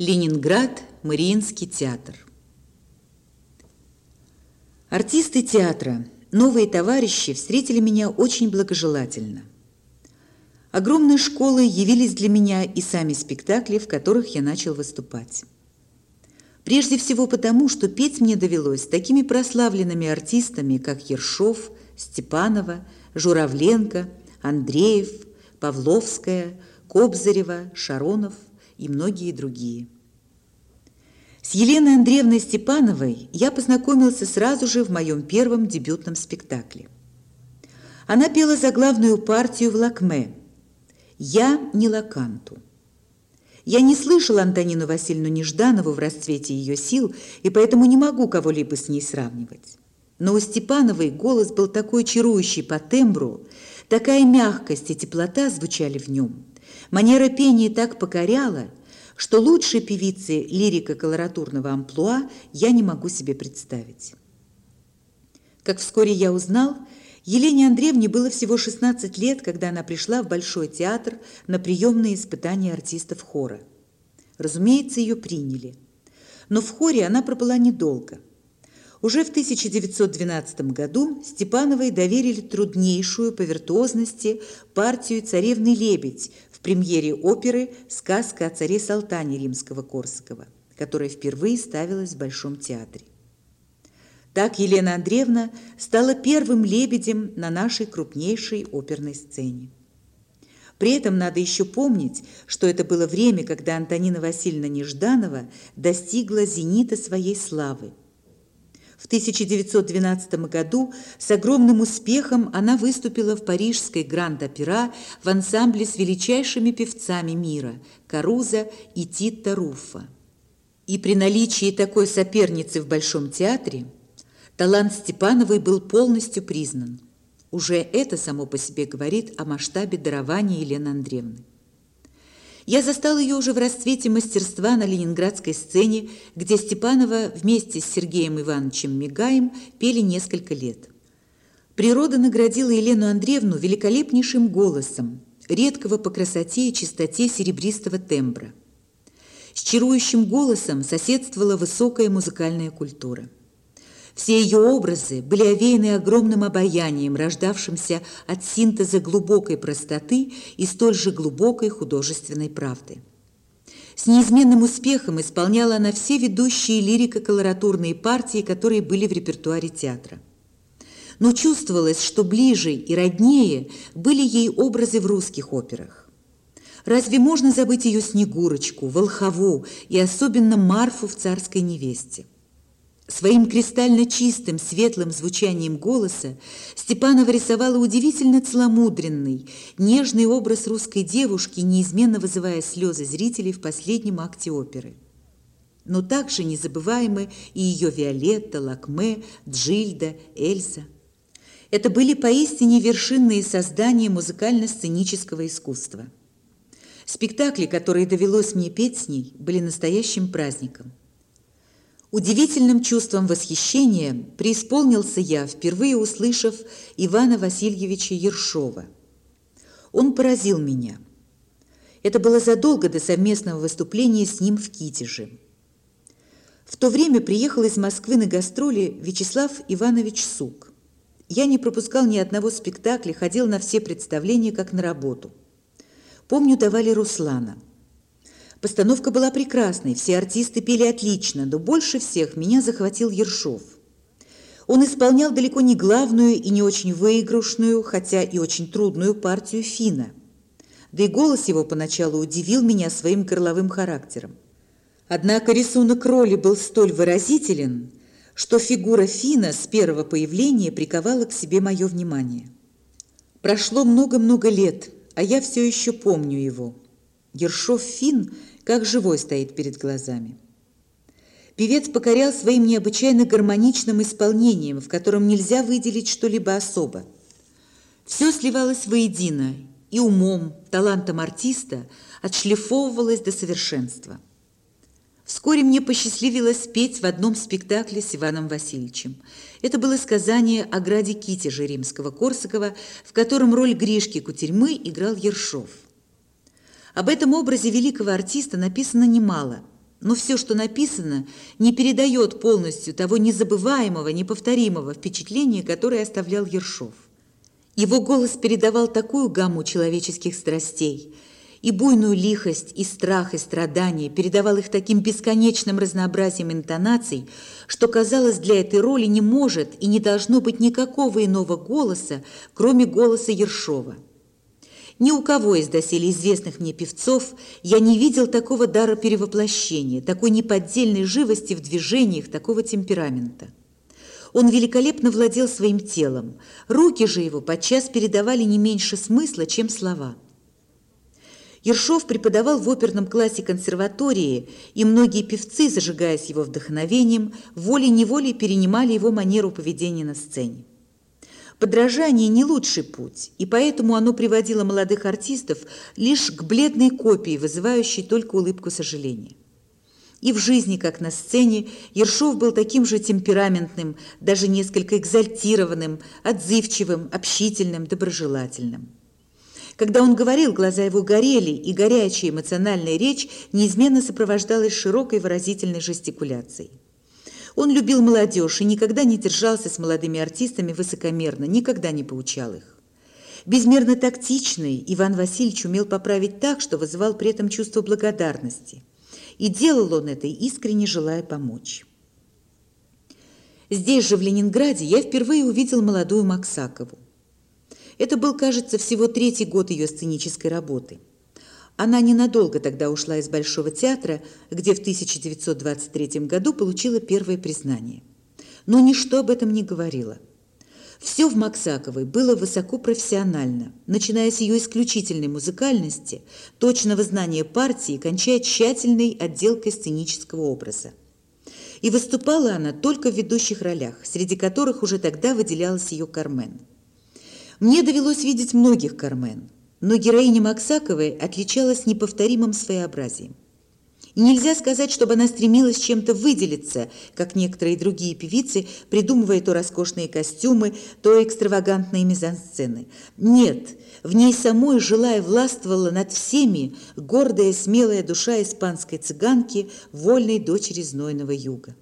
Ленинград, Мариинский театр. Артисты театра, новые товарищи встретили меня очень благожелательно. Огромной школой явились для меня и сами спектакли, в которых я начал выступать. Прежде всего потому, что петь мне довелось с такими прославленными артистами, как Ершов, Степанова, Журавленко, Андреев, Павловская, Кобзарева, Шаронов – и многие другие. С Еленой Андреевной Степановой я познакомился сразу же в моем первом дебютном спектакле. Она пела заглавную партию в Лакме «Я не Лаканту». Я не слышал Антонину Васильевну Нежданову в расцвете ее сил, и поэтому не могу кого-либо с ней сравнивать. Но у Степановой голос был такой чарующий по тембру, такая мягкость и теплота звучали в нем – Манера пения так покоряла, что лучшей певицы лирико-колоратурного амплуа я не могу себе представить. Как вскоре я узнал, Елене Андреевне было всего 16 лет, когда она пришла в Большой театр на приемные испытания артистов хора. Разумеется, ее приняли. Но в хоре она пробыла недолго – уже в 1912 году Степановой доверили труднейшую по виртуозности партию «Царевный лебедь» в премьере оперы «Сказка о царе Салтане» Римского-Корсакова, которая впервые ставилась в Большом театре. Так Елена Андреевна стала первым лебедем на нашей крупнейшей оперной сцене. При этом надо еще помнить, что это было время, когда Антонина Васильевна Нежданова достигла зенита своей славы – в 1912 году с огромным успехом она выступила в парижской Гранд-Опера в ансамбле с величайшими певцами мира Каруза и Титта Руффа. И при наличии такой соперницы в Большом театре талант Степановой был полностью признан. Уже это само по себе говорит о масштабе дарования Елены Андреевны. Я застал ее уже в расцвете мастерства на ленинградской сцене, где Степанова вместе с Сергеем Ивановичем Мигаем пели несколько лет. Природа наградила Елену Андреевну великолепнейшим голосом, редкого по красоте и чистоте серебристого тембра. С чарующим голосом соседствовала высокая музыкальная культура. Все ее образы были овеяны огромным обаянием, рождавшимся от синтеза глубокой простоты и столь же глубокой художественной правды. С неизменным успехом исполняла она все ведущие лирико-колоратурные партии, которые были в репертуаре театра. Но чувствовалось, что ближе и роднее были ей образы в русских операх. Разве можно забыть ее Снегурочку, Волхову и особенно Марфу в «Царской невесте»? Своим кристально чистым, светлым звучанием голоса Степанова рисовала удивительно целомудренный, нежный образ русской девушки, неизменно вызывая слезы зрителей в последнем акте оперы. Но также незабываемы и ее Виолетта, Лакме, Джильда, Эльза. Это были поистине вершинные создания музыкально-сценического искусства. Спектакли, которые довелось мне петь с ней, были настоящим праздником. Удивительным чувством восхищения преисполнился я, впервые услышав Ивана Васильевича Ершова. Он поразил меня. Это было задолго до совместного выступления с ним в Китеже. В то время приехал из Москвы на гастроли Вячеслав Иванович Сук. Я не пропускал ни одного спектакля, ходил на все представления, как на работу. Помню, давали Руслана – Постановка была прекрасной, все артисты пели отлично, но больше всех меня захватил Ершов. Он исполнял далеко не главную и не очень выигрышную, хотя и очень трудную партию Фина. Да и голос его поначалу удивил меня своим горловым характером. Однако рисунок роли был столь выразителен, что фигура Фина с первого появления приковала к себе мое внимание. Прошло много-много лет, а я все еще помню его. Ершов Фин – как живой стоит перед глазами. Певец покорял своим необычайно гармоничным исполнением, в котором нельзя выделить что-либо особо. Все сливалось воедино, и умом, талантом артиста отшлифовывалось до совершенства. Вскоре мне посчастливилось спеть в одном спектакле с Иваном Васильевичем. Это было сказание о граде Китеже римского-корсакова, в котором роль Гришки Кутерьмы играл Ершов – об этом образе великого артиста написано немало. но все, что написано, не передает полностью того незабываемого, неповторимого впечатления, которое оставлял Ершов. Его голос передавал такую гамму человеческих страстей, и буйную лихость, и страх, и страдания, передавал их таким бесконечным разнообразием интонаций, что, казалось, для этой роли не может и не должно быть никакого иного голоса, кроме голоса Ершова. Ни у кого из доселе известных мне певцов я не видел такого дара перевоплощения, такой неподдельной живости в движениях, такого темперамента. Он великолепно владел своим телом, руки же его подчас передавали не меньше смысла, чем слова. Ершов преподавал в оперном классе консерватории, и многие певцы, зажигаясь его вдохновением, волей-неволей перенимали его манеру поведения на сцене. Подражание не лучший путь, и поэтому оно приводило молодых артистов лишь к бледной копии, вызывающей только улыбку сожаления. И в жизни, как на сцене, Ершов был таким же темпераментным, даже несколько экзальтированным, отзывчивым, общительным, доброжелательным. Когда он говорил, глаза его горели, и горячая эмоциональная речь неизменно сопровождалась широкой выразительной жестикуляцией. Он любил молодежь и никогда не держался с молодыми артистами высокомерно, никогда не поучал их. Безмерно тактичный Иван Васильевич умел поправить так, что вызывал при этом чувство благодарности. И делал он это, искренне желая помочь. Здесь же, в Ленинграде, я впервые увидел молодую Максакову. Это был, кажется, всего третий год ее сценической работы – она ненадолго тогда ушла из Большого театра, где в 1923 году получила первое признание. Но ничто об этом не говорило. Все в Максаковой было высоко профессионально, начиная с ее исключительной музыкальности, точного знания партии, кончая тщательной отделкой сценического образа. И выступала она только в ведущих ролях, среди которых уже тогда выделялась ее Кармен. Мне довелось видеть многих Кармен – но героиня Максаковой отличалась неповторимым своеобразием. И нельзя сказать, чтобы она стремилась чем-то выделиться, как некоторые другие певицы, придумывая то роскошные костюмы, то экстравагантные мизансцены. Нет, в ней самой желая властвовала над всеми гордая смелая душа испанской цыганки, вольной дочери знойного юга.